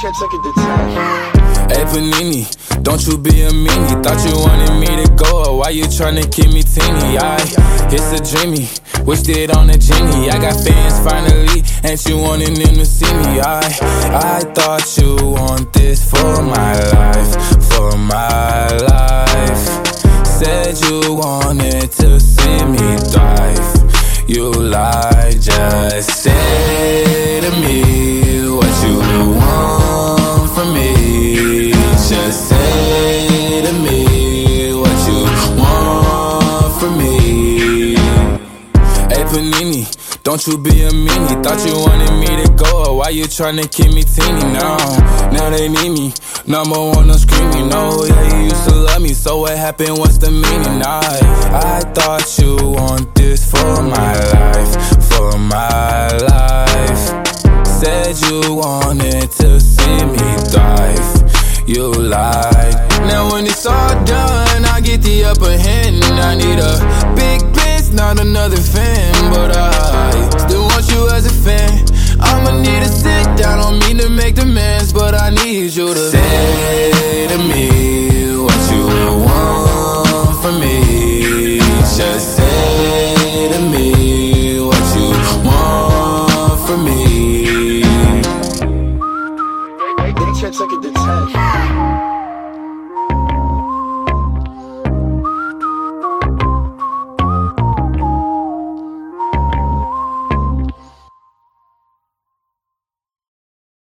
check, check it, detach. Hey Panini, don't you be a meanie. Thought you wanted me to go, why you tryna keep me teeny? I, it's a dreamy, wished it on a genie. I got fans finally, and you wanted them to see me. I, I thought you want this for my life, for my life. Said you wanted to see me thrive. You lied, just say to me Panini, don't you be a meanie. Thought you wanted me to go, why you tryna keep me teeny now? Now they need me, number one, no screaming. No, yeah, you used to love me, so what happened? What's the meaning? I, I thought you want this for my life, for my life. Said you wanted to see me thrive. You lied. Now when it's all done, I get the upper hand. I need a big not another fan. Need you to say to me what you want from me. Just say to me what you want from me. Hey, check, check it, detach.